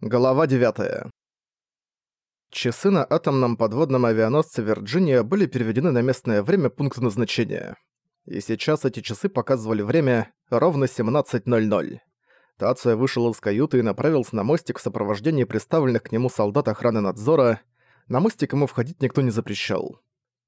Глава 9. Часы на атомном подводном авианосце «Вирджиния» были переведены на местное время пункта назначения. И сейчас эти часы показывали время ровно 17.00. Тация вышел из каюты и направился на мостик в сопровождении представленных к нему солдат охраны надзора. На мостик ему входить никто не запрещал.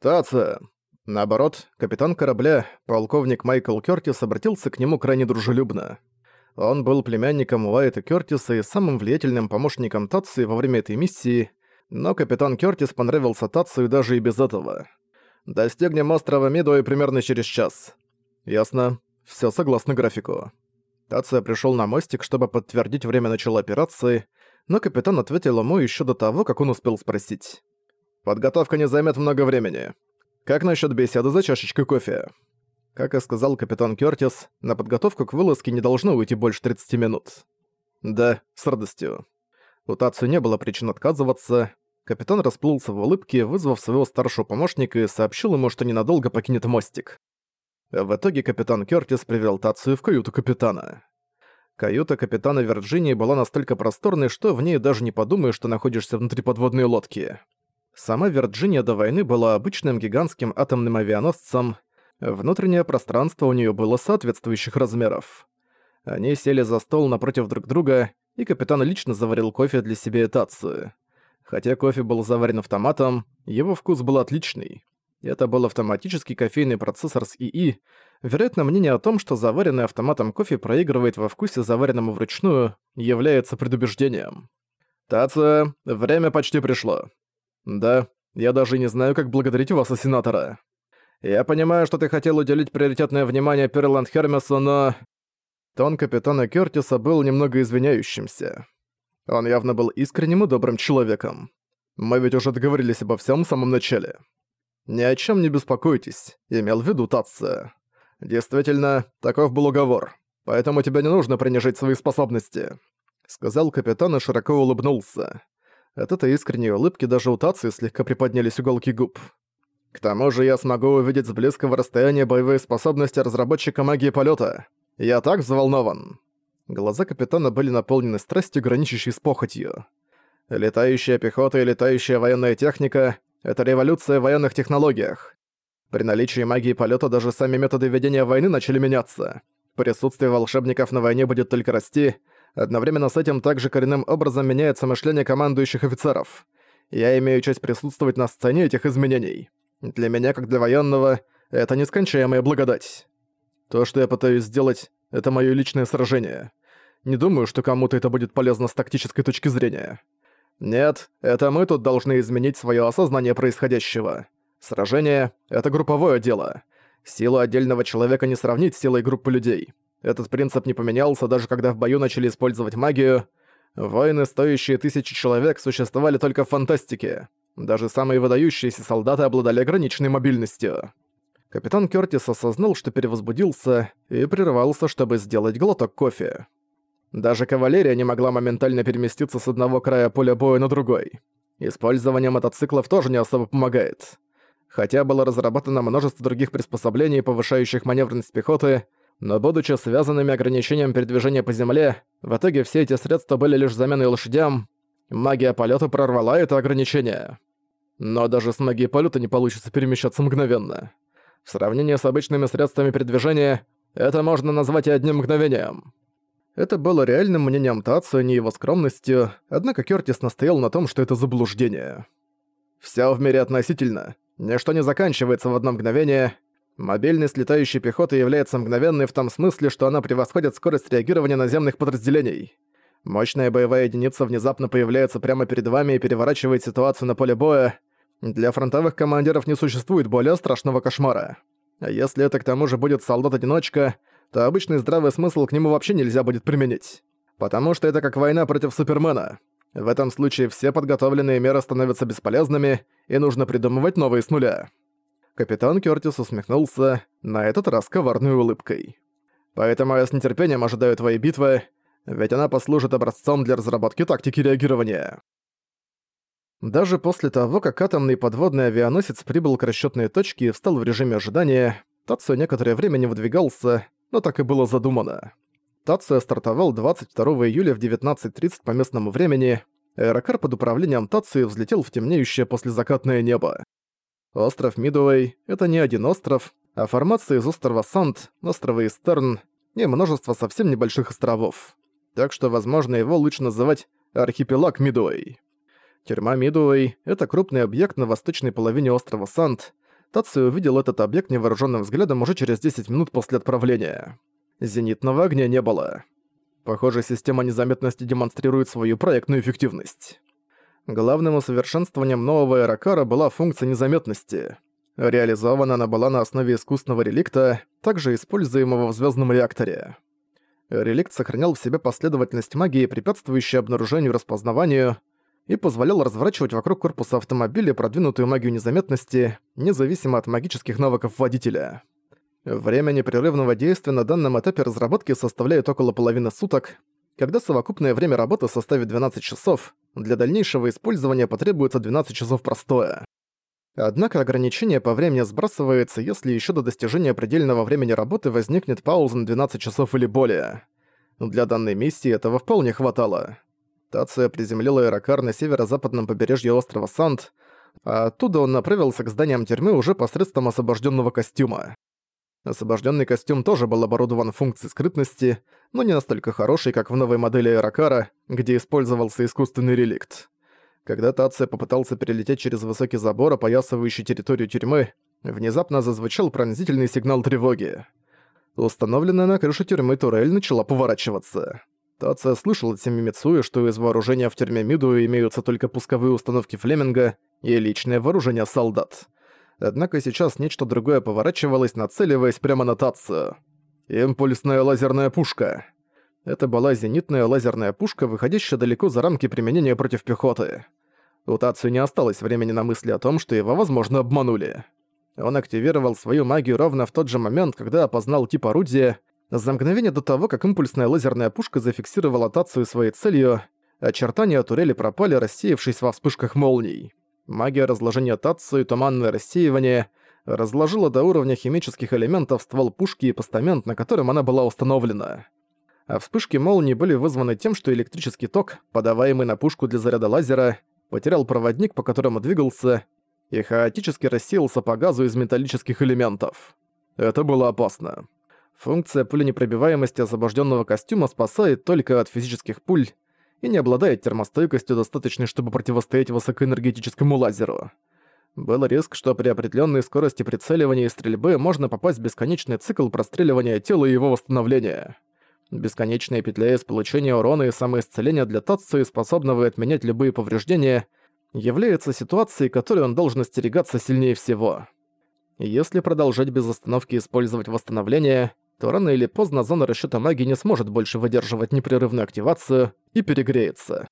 «Тация!» Наоборот, капитан корабля, полковник Майкл Кёртис, обратился к нему крайне дружелюбно. Он был племянником Уайта Кёртиса и самым влиятельным помощником Татсу во время этой миссии, но капитан Кёртис понравился Татсу даже и без этого. «Достигнем острова Мидуэй примерно через час». «Ясно. Всё согласно графику». Тация пришёл на мостик, чтобы подтвердить время начала операции, но капитан ответил ему ещё до того, как он успел спросить. «Подготовка не займет много времени. Как насчёт беседы за чашечкой кофе?» Как и сказал капитан Кёртис, на подготовку к вылазке не должно уйти больше 30 минут. Да, с радостью. У Тацу не было причин отказываться. Капитан расплылся в улыбке, вызвав своего старшего помощника и сообщил ему, что ненадолго покинет мостик. В итоге капитан Кёртис привел Тацию в каюту капитана. Каюта капитана Вирджинии была настолько просторной, что в ней даже не подумаешь, что находишься внутри подводной лодки. Сама Вирджиния до войны была обычным гигантским атомным авианосцем, Внутреннее пространство у нее было соответствующих размеров. Они сели за стол напротив друг друга, и капитан лично заварил кофе для себя и Тацию. Хотя кофе был заварен автоматом, его вкус был отличный. Это был автоматический кофейный процессор с ИИ. Вероятно, мнение о том, что заваренный автоматом кофе проигрывает во вкусе заваренному вручную, является предубеждением. «Тация, время почти пришло». «Да, я даже не знаю, как благодарить вас, сенатора». Я понимаю, что ты хотел уделить приоритетное внимание Перланд Хермесу, но...» Тон капитана Кёртиса был немного извиняющимся. Он явно был искренним и добрым человеком. Мы ведь уже договорились обо всем в самом начале. Ни о чем не беспокойтесь, имел в виду Татца. Действительно, таков был уговор, поэтому тебе не нужно принижать свои способности. Сказал капитан и широко улыбнулся. От этой искренней улыбки даже у Татцы слегка приподнялись уголки губ. К тому же я смогу увидеть с близкого расстояния боевые способности разработчика магии полета. Я так взволнован. Глаза капитана были наполнены страстью, граничащей с похотью. Летающая пехота и летающая военная техника — это революция в военных технологиях. При наличии магии полета даже сами методы ведения войны начали меняться. Присутствие волшебников на войне будет только расти, одновременно с этим также коренным образом меняется мышление командующих офицеров. Я имею честь присутствовать на сцене этих изменений. Для меня, как для военного, это нескончаемая благодать. То, что я пытаюсь сделать, это моё личное сражение. Не думаю, что кому-то это будет полезно с тактической точки зрения. Нет, это мы тут должны изменить своё осознание происходящего. Сражение — это групповое дело. Силу отдельного человека не сравнить с силой группы людей. Этот принцип не поменялся, даже когда в бою начали использовать магию. Войны, стоящие тысячи человек, существовали только в фантастике. Даже самые выдающиеся солдаты обладали ограниченной мобильностью. Капитан Кёртис осознал, что перевозбудился, и прервался, чтобы сделать глоток кофе. Даже кавалерия не могла моментально переместиться с одного края поля боя на другой. Использование мотоциклов тоже не особо помогает. Хотя было разработано множество других приспособлений, повышающих маневренность пехоты, но будучи связанными ограничением передвижения по земле, в итоге все эти средства были лишь заменой лошадям, магия полета прорвала это ограничение. Но даже с магией полета не получится перемещаться мгновенно. В сравнении с обычными средствами передвижения, это можно назвать и одним мгновением. Это было реальным мнением Тацу, не его скромностью, однако Кёртис настоял на том, что это заблуждение. Всё в мире относительно. Ничто не заканчивается в одно мгновение. Мобильность летающей пехоты является мгновенной в том смысле, что она превосходит скорость реагирования наземных подразделений. Мощная боевая единица внезапно появляется прямо перед вами и переворачивает ситуацию на поле боя. Для фронтовых командиров не существует более страшного кошмара. А если это к тому же будет солдат-одиночка, то обычный здравый смысл к нему вообще нельзя будет применить. Потому что это как война против Супермена. В этом случае все подготовленные меры становятся бесполезными, и нужно придумывать новые с нуля. Капитан Кёртис усмехнулся, на этот раз коварной улыбкой. «Поэтому я с нетерпением ожидаю твоей битвы, ведь она послужит образцом для разработки тактики реагирования. Даже после того, как атомный подводный авианосец прибыл к расчетной точке и встал в режиме ожидания, Татсо некоторое время не выдвигался, но так и было задумано. Тация стартовал 22 июля в 19.30 по местному времени. Аэрокар под управлением Тации взлетел в темнеющее послезакатное небо. Остров Мидуэй — это не один остров, а формация из острова Санд, острова Истерн и множество совсем небольших островов. Так что, возможно, его лучше называть архипелаг Мидуэй. Тюрьма Мидуэй — это крупный объект на восточной половине острова Санд. Тацию увидел этот объект невооруженным взглядом уже через 10 минут после отправления. Зенитного огня не было. Похоже, система незаметности демонстрирует свою проектную эффективность. Главным усовершенствованием нового аэрокара была функция незаметности. Реализована она была на основе искусственного реликта, также используемого в звездном реакторе. Реликт сохранял в себе последовательность магии, препятствующую обнаружению и распознаванию, и позволял разворачивать вокруг корпуса автомобиля продвинутую магию незаметности, независимо от магических навыков водителя. Время непрерывного действия на данном этапе разработки составляет около половины суток. Когда совокупное время работы составит 12 часов, для дальнейшего использования потребуется 12 часов простое. Однако ограничение по времени сбрасывается, если еще до достижения предельного времени работы возникнет пауза на 12 часов или более. Для данной миссии этого вполне хватало. Тация приземлила аэрокар на северо-западном побережье острова Санд, а оттуда он направился к зданиям тюрьмы уже посредством освобожденного костюма. Освобожденный костюм тоже был оборудован функцией скрытности, но не настолько хороший, как в новой модели Аэрокара, где использовался искусственный реликт. Когда Тация попытался перелететь через высокий забор, опоясывающий территорию тюрьмы, внезапно зазвучал пронзительный сигнал тревоги. Установленная на крыше тюрьмы турель начала поворачиваться. Тация слышал от Семимицуи, что из вооружения в тюрьме Миду имеются только пусковые установки Флеминга и личное вооружение солдат однако сейчас нечто другое поворачивалось, нацеливаясь прямо на Татсу. Импульсная лазерная пушка. Это была зенитная лазерная пушка, выходящая далеко за рамки применения против пехоты. У Тацию не осталось времени на мысли о том, что его, возможно, обманули. Он активировал свою магию ровно в тот же момент, когда опознал тип орудия, за мгновение до того, как импульсная лазерная пушка зафиксировала Тацию своей целью, очертания турели пропали, рассеявшись во вспышках молний. Магия разложения и туманное рассеивание разложила до уровня химических элементов ствол пушки и постамент, на котором она была установлена. А вспышки молнии были вызваны тем, что электрический ток, подаваемый на пушку для заряда лазера, потерял проводник, по которому двигался, и хаотически рассеялся по газу из металлических элементов. Это было опасно. Функция пуленепробиваемости освобожденного костюма спасает только от физических пуль, и не обладает термостойкостью, достаточной, чтобы противостоять высокоэнергетическому лазеру. Был риск, что при определенной скорости прицеливания и стрельбы можно попасть в бесконечный цикл простреливания тела и его восстановления. Бесконечная петля из получения урона и самоисцеления для Татсуи, способного отменять любые повреждения, является ситуацией, которой он должен остерегаться сильнее всего. Если продолжать без остановки использовать восстановление, то рано или поздно зона расчёта магии не сможет больше выдерживать непрерывную активацию и перегреется.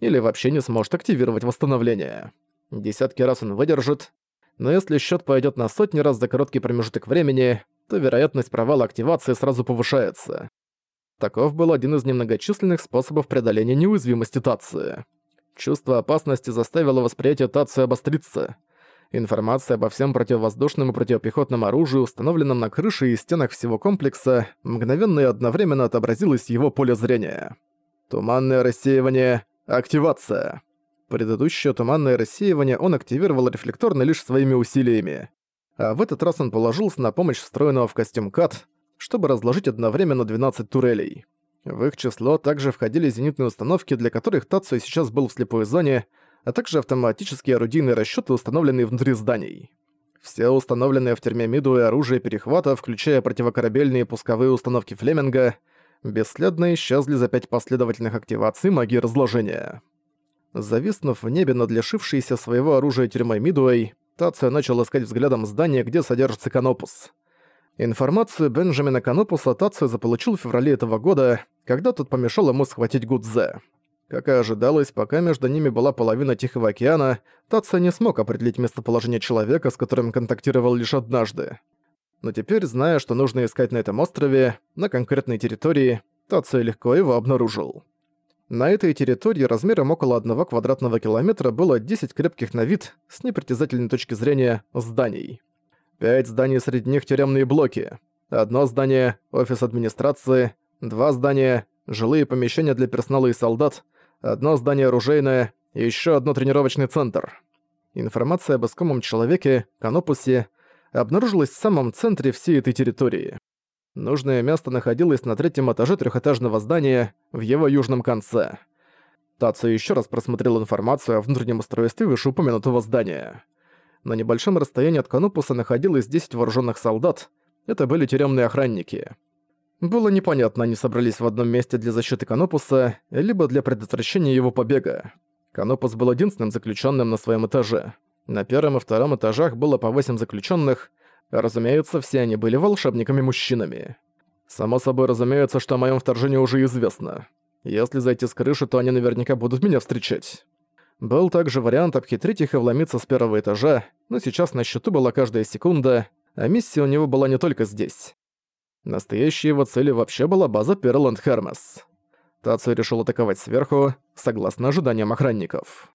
Или вообще не сможет активировать восстановление. Десятки раз он выдержит, но если счёт пойдёт на сотни раз за короткий промежуток времени, то вероятность провала активации сразу повышается. Таков был один из немногочисленных способов преодоления неуязвимости Тации. Чувство опасности заставило восприятие Тации обостриться. Информация обо всем противовоздушном и противопехотном оружии, установленном на крыше и стенах всего комплекса, мгновенно и одновременно отобразилась в его поле зрения. Туманное рассеивание. Активация. Предыдущее туманное рассеивание он активировал рефлекторно лишь своими усилиями. А в этот раз он положился на помощь встроенного в костюм КАТ, чтобы разложить одновременно 12 турелей. В их число также входили зенитные установки, для которых Тацу сейчас был в слепой зоне, а также автоматические орудийные расчеты, установленные внутри зданий. Все установленные в тюрьме Миду и оружие перехвата, включая противокорабельные пусковые установки Флеминга, бесследно исчезли за пять последовательных активаций магии разложения. Зависнув в небе над лишившейся своего оружия тюрьмой Мидуэй, Тация начал искать взглядом здание, где содержится Канопус. Информацию Бенджамина Канопуса Тация заполучил в феврале этого года, когда тот помешал ему схватить Гудзе. Как и ожидалось, пока между ними была половина Тихого океана, Татса не смог определить местоположение человека, с которым контактировал лишь однажды. Но теперь, зная, что нужно искать на этом острове, на конкретной территории, Татса легко его обнаружил. На этой территории размером около одного квадратного километра было 10 крепких на вид, с непритязательной точки зрения, зданий. Пять зданий среди них тюремные блоки. Одно здание – офис администрации, Два здания — жилые помещения для персонала и солдат, одно здание оружейное и еще одно тренировочный центр. Информация об искомом человеке, Канопусе, обнаружилась в самом центре всей этой территории. Нужное место находилось на третьем этаже трехэтажного здания в его южном конце. Тацу еще раз просмотрел информацию о внутреннем устройстве вышеупомянутого здания. На небольшом расстоянии от Канопуса находилось 10 вооруженных солдат. Это были тюремные охранники. Было непонятно, они собрались в одном месте для защиты Канопуса, либо для предотвращения его побега. Канопус был единственным заключенным на своем этаже. На первом и втором этажах было по восемь заключенных. Разумеется, все они были волшебниками-мужчинами. Само собой разумеется, что о моем вторжении уже известно. Если зайти с крыши, то они наверняка будут меня встречать. Был также вариант обхитрить их и вломиться с первого этажа, но сейчас на счету была каждая секунда, а миссия у него была не только здесь. Настоящей его целью вообще была база Перл Хермес. Тацию решил атаковать сверху, согласно ожиданиям охранников.